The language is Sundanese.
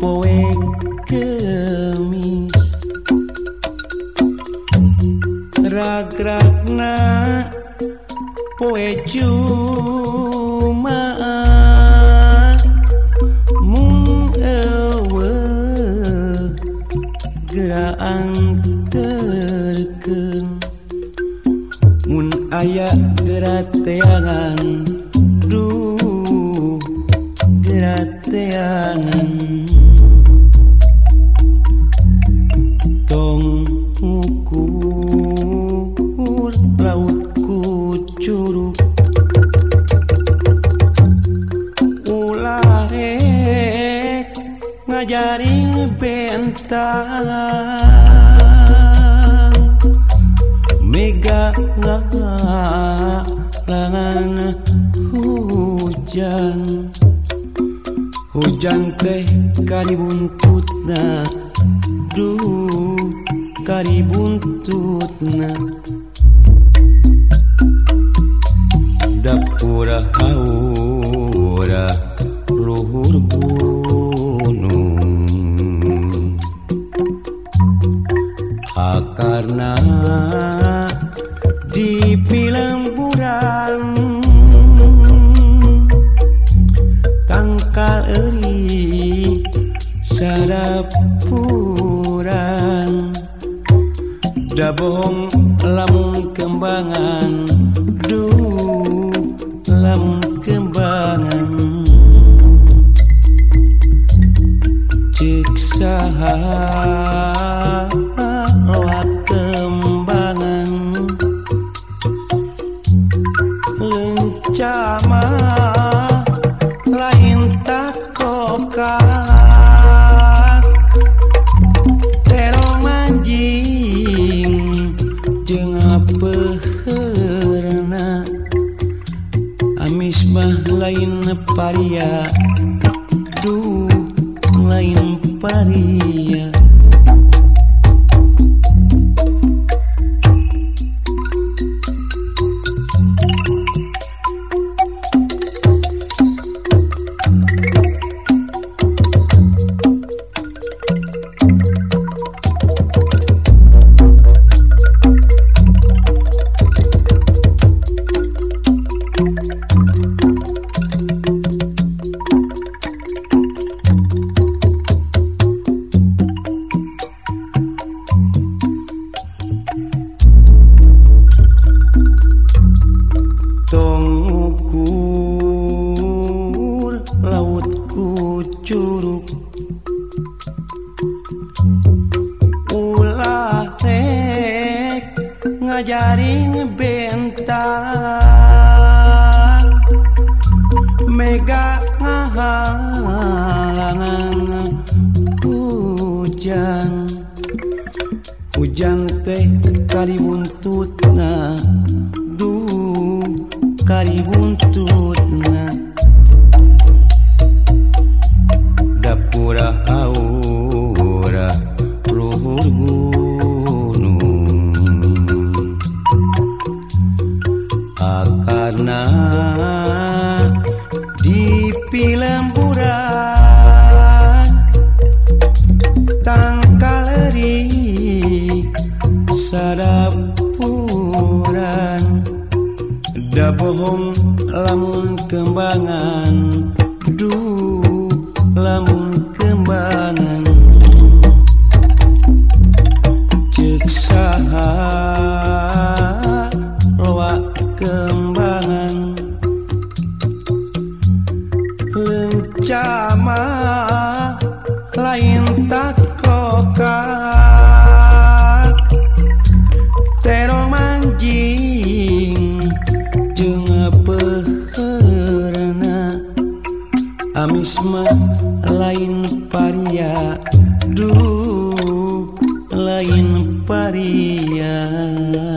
poe kemis. Ragragna poe jumaa mung ewe geraang terken mun aya gerateangan duh gerateangan. choro. Ularek ngajaring bentang Mega ngalangan hujan. Hujan teh kali buntutna Duh kali buntutna haura luhur gunung. Akarna di pilemburan tangkal eri sarapuran da bohong lamun kembangan pena amisbah lain paria tu lain paria. ngajaring bentang Mega ngahalangan hujan. Hujan teh kali buntutna Du kali buntutna sadapuran da bohong lamun kembangan. Duh lamun kembangan. Cek saha loa kembangan. Lencama hidup lain pariah